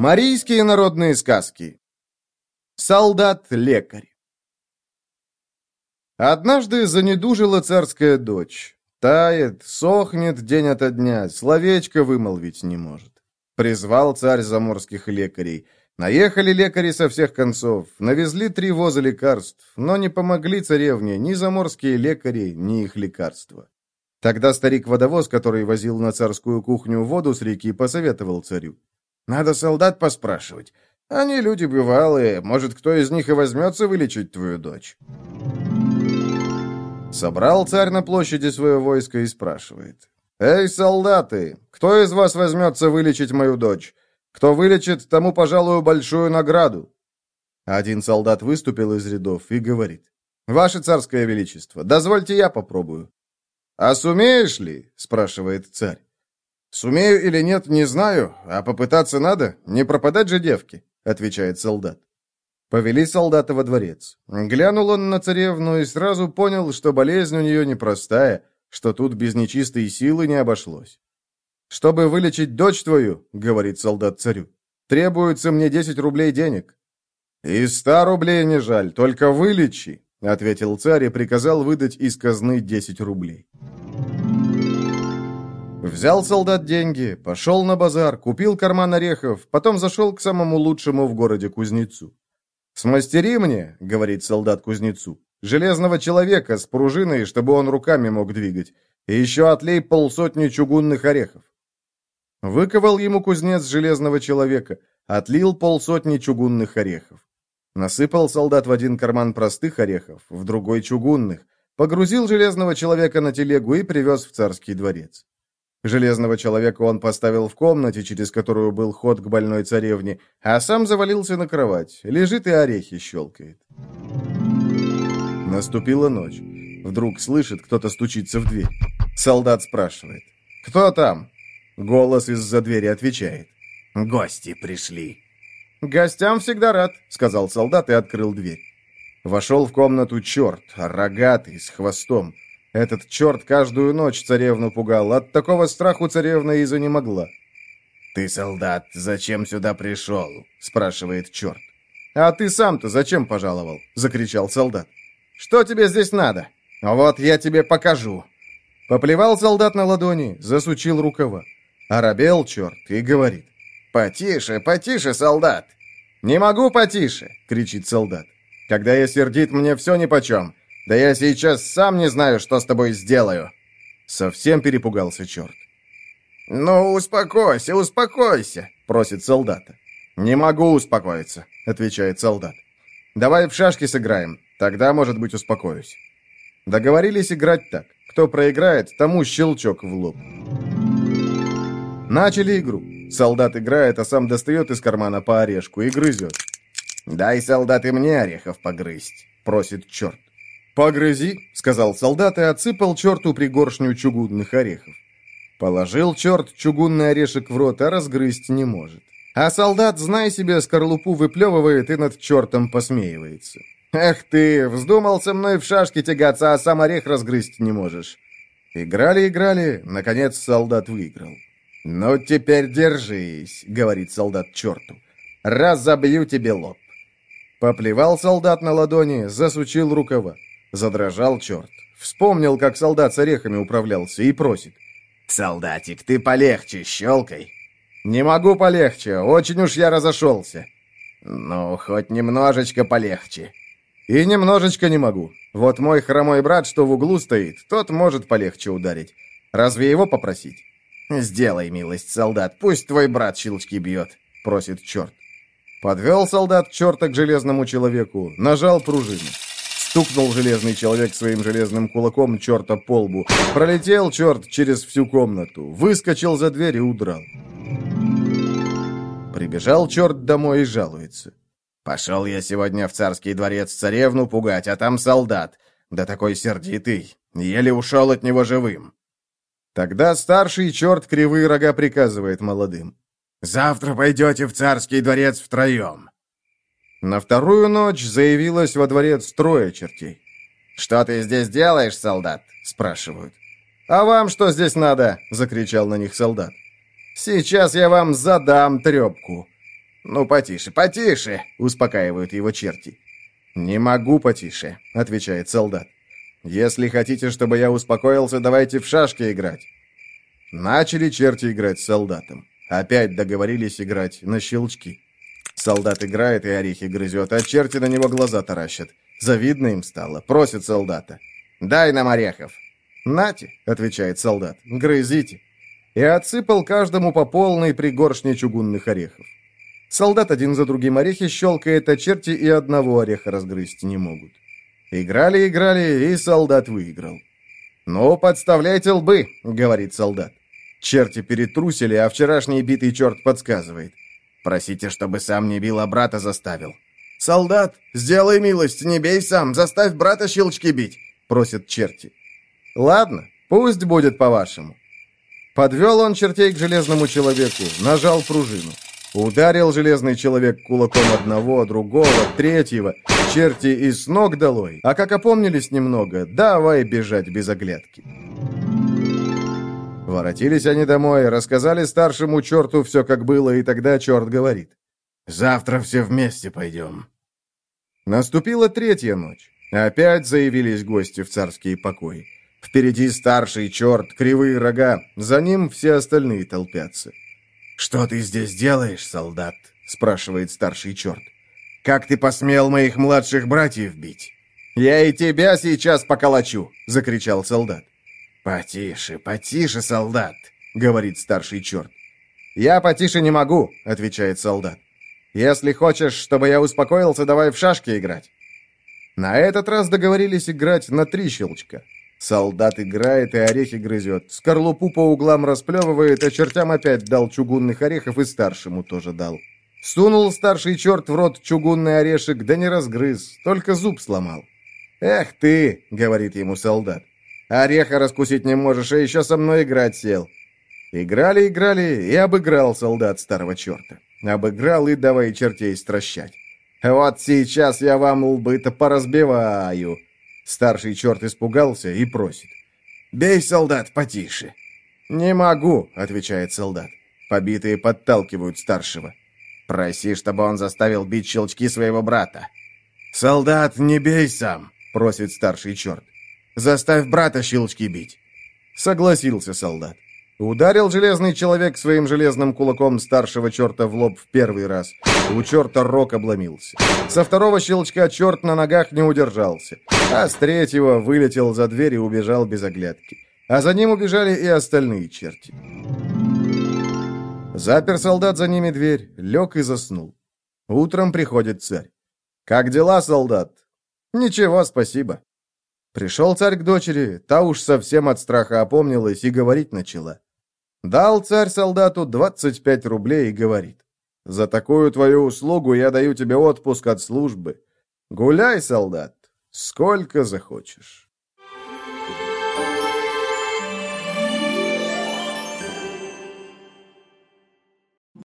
Марийские народные сказки. Солдат-лекарь. Однажды занедужила царская дочь. Тает, сохнет день ото дня, словечко вымолвить не может. Призвал царь заморских лекарей. Наехали лекари со всех концов, навезли три воза лекарств, но не помогли царевне ни заморские лекари, ни их лекарства. Тогда старик-водовоз, который возил на царскую кухню воду с реки, посоветовал царю. Надо солдат поспрашивать. Они люди бывалые, может, кто из них и возьмется вылечить твою дочь. Собрал царь на площади свое войско и спрашивает. «Эй, солдаты, кто из вас возьмется вылечить мою дочь? Кто вылечит, тому, пожалуй, большую награду». Один солдат выступил из рядов и говорит. «Ваше царское величество, дозвольте я попробую». «А сумеешь ли?» — спрашивает царь. «Сумею или нет, не знаю, а попытаться надо, не пропадать же девки», — отвечает солдат. Повели солдата во дворец. Глянул он на царевну и сразу понял, что болезнь у нее непростая, что тут без нечистой силы не обошлось. «Чтобы вылечить дочь твою, — говорит солдат царю, — требуется мне десять рублей денег». «И ста рублей не жаль, только вылечи», — ответил царь и приказал выдать из казны десять рублей. Взял солдат деньги, пошел на базар, купил карман орехов, потом зашел к самому лучшему в городе кузнецу. «Смастери мне», — говорит солдат кузнецу, — «железного человека с пружиной, чтобы он руками мог двигать, и еще отлей полсотни чугунных орехов». Выковал ему кузнец железного человека, отлил полсотни чугунных орехов. Насыпал солдат в один карман простых орехов, в другой чугунных, погрузил железного человека на телегу и привез в царский дворец. Железного человека он поставил в комнате, через которую был ход к больной царевне, а сам завалился на кровать, лежит и орехи щелкает. Наступила ночь. Вдруг слышит, кто-то стучится в дверь. Солдат спрашивает. «Кто там?» Голос из-за двери отвечает. «Гости пришли». «Гостям всегда рад», — сказал солдат и открыл дверь. Вошел в комнату черт, рогатый, с хвостом. Этот черт каждую ночь царевну пугал. От такого страху царевна и занемогла. «Ты, солдат, зачем сюда пришел?» — спрашивает черт. «А ты сам-то зачем пожаловал?» — закричал солдат. «Что тебе здесь надо? Вот я тебе покажу». Поплевал солдат на ладони, засучил рукава. Оробел черт и говорит. «Потише, потише, солдат!» «Не могу потише!» — кричит солдат. «Когда я сердит, мне все нипочем. Да я сейчас сам не знаю, что с тобой сделаю!» Совсем перепугался черт. «Ну, успокойся, успокойся!» — просит солдата. «Не могу успокоиться», — отвечает солдат. «Давай в шашки сыграем, тогда, может быть, успокоюсь». Договорились играть так. Кто проиграет, тому щелчок в лоб. Начали игру. Солдат играет, а сам достает из кармана по орешку и грызет. «Дай, солдат, и мне орехов погрызть», — просит черт. «Погрызи», — сказал солдат и отсыпал черту пригоршню чугунных орехов. Положил черт чугунный орешек в рот, а разгрызть не может. А солдат, знай себе, скорлупу выплевывает и над чертом посмеивается. «Эх ты, вздумал со мной в шашки тягаться, а сам орех разгрызть не можешь». Играли-играли, наконец солдат выиграл. «Ну, теперь держись», — говорит солдат черту. «Разобью тебе лоб». Поплевал солдат на ладони, засучил рукава. Задрожал черт. Вспомнил, как солдат с орехами управлялся, и просит. «Солдатик, ты полегче, щелкай!» «Не могу полегче, очень уж я разошелся». «Ну, хоть немножечко полегче». «И немножечко не могу. Вот мой хромой брат, что в углу стоит, тот может полегче ударить. Разве его попросить?» «Сделай милость, солдат, пусть твой брат щелчки бьет», — просит черт. Подвел солдат черта к железному человеку, нажал пружину. Стукнул железный человек своим железным кулаком черта по лбу. Пролетел черт через всю комнату, выскочил за дверь и удрал. Прибежал черт домой и жалуется. «Пошел я сегодня в царский дворец царевну пугать, а там солдат. Да такой сердитый, еле ушел от него живым». Тогда старший черт кривые рога приказывает молодым. «Завтра пойдете в царский дворец втроем. На вторую ночь заявилась во дворец трое чертей. «Что ты здесь делаешь, солдат?» — спрашивают. «А вам что здесь надо?» — закричал на них солдат. «Сейчас я вам задам трепку». «Ну, потише, потише!» — успокаивают его черти. «Не могу потише», — отвечает солдат. «Если хотите, чтобы я успокоился, давайте в шашки играть». Начали черти играть с солдатом. Опять договорились играть на щелчки. Солдат играет и орехи грызет, а черти на него глаза таращат. Завидно им стало. Просит солдата. «Дай нам орехов». «Нате», — отвечает солдат, — «грызите». И отсыпал каждому по полной пригоршне чугунных орехов. Солдат один за другим орехи щелкает, а черти и одного ореха разгрызть не могут. Играли, играли, и солдат выиграл. «Ну, подставляйте лбы», — говорит солдат. Черти перетрусили, а вчерашний битый черт подсказывает. «Просите, чтобы сам не бил, а брата заставил». «Солдат, сделай милость, не бей сам, заставь брата щелчки бить», — просят черти. «Ладно, пусть будет по-вашему». Подвел он чертей к железному человеку, нажал пружину. Ударил железный человек кулаком одного, другого, третьего, черти и с ног долой. А как опомнились немного, давай бежать без оглядки. Воротились они домой, рассказали старшему черту все как было, и тогда черт говорит. «Завтра все вместе пойдем». Наступила третья ночь. Опять заявились гости в царские покои. Впереди старший черт, кривые рога, за ним все остальные толпятся. «Что ты здесь делаешь, солдат?» — спрашивает старший черт. «Как ты посмел моих младших братьев бить?» «Я и тебя сейчас поколочу!» — закричал солдат. «Потише, потише, солдат!» — говорит старший черт. «Я потише не могу», — отвечает солдат. «Если хочешь, чтобы я успокоился, давай в шашки играть». На этот раз договорились играть на три щелчка. Солдат играет и орехи грызет. Скорлупу по углам расплевывает, а чертям опять дал чугунных орехов и старшему тоже дал. Сунул старший черт в рот чугунный орешек, да не разгрыз, только зуб сломал. «Эх ты!» — говорит ему солдат. «Ореха раскусить не можешь, а еще со мной играть сел». Играли, играли, и обыграл солдат старого черта. Обыграл и давай чертей стращать. «Вот сейчас я вам лбы-то поразбиваю!» Старший черт испугался и просит. «Бей, солдат, потише!» «Не могу», — отвечает солдат. Побитые подталкивают старшего. «Проси, чтобы он заставил бить щелчки своего брата». «Солдат, не бей сам», — просит старший черт. «Заставь брата щелчки бить». Согласился солдат. Ударил железный человек своим железным кулаком старшего черта в лоб в первый раз. У черта рог обломился. Со второго щелчка черт на ногах не удержался. А с третьего вылетел за дверь и убежал без оглядки. А за ним убежали и остальные черти. Запер солдат за ними дверь, лег и заснул. Утром приходит царь. «Как дела, солдат?» «Ничего, спасибо». Пришел царь к дочери, та уж совсем от страха опомнилась и говорить начала. Дал царь солдату 25 рублей и говорит, «За такую твою услугу я даю тебе отпуск от службы. Гуляй, солдат, сколько захочешь».